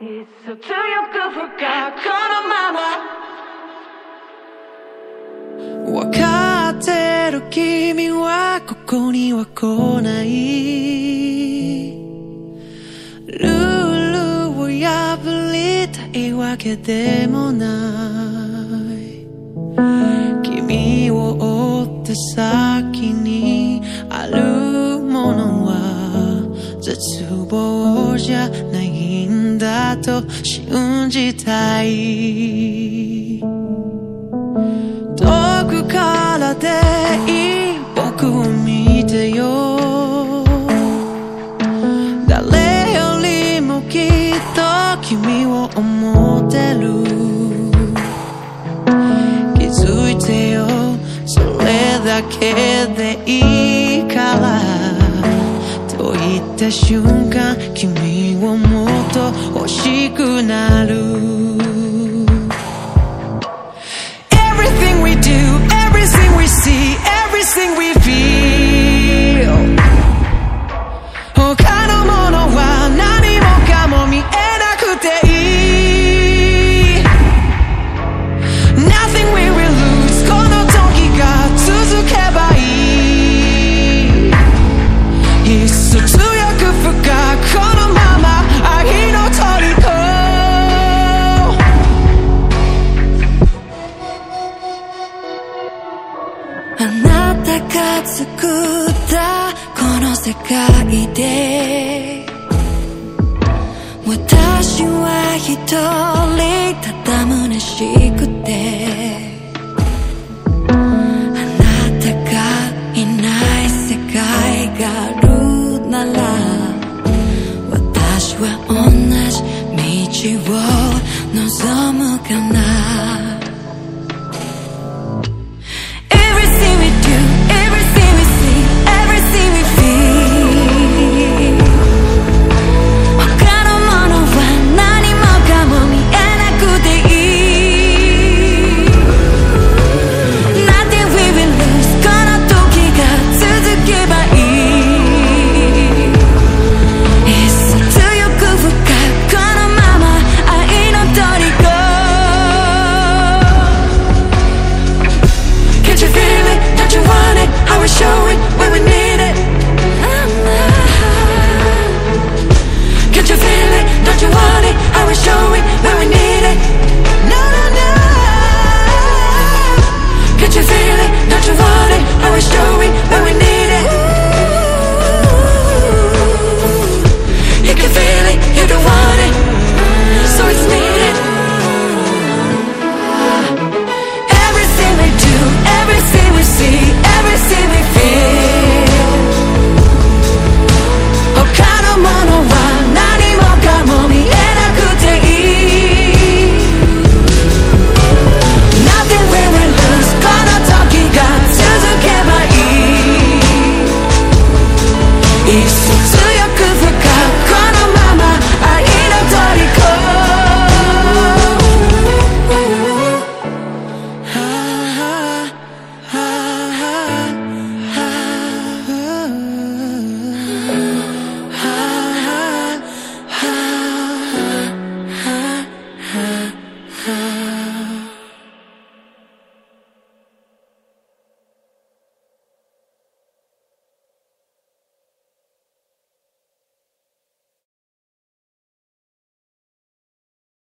強く深くこのままわかってる君はここには来ない。ルールを破りたいわけでもない。君を追って先にあるものは絶望じゃない。だと信じたい。遠くからでいい僕を見てよ。誰よりもきっと君を思ってる。気づいてよ。それだけでいいから。った瞬間君をもっと欲しくなる。作ったこの世界で。私は一人ただ虚しく story.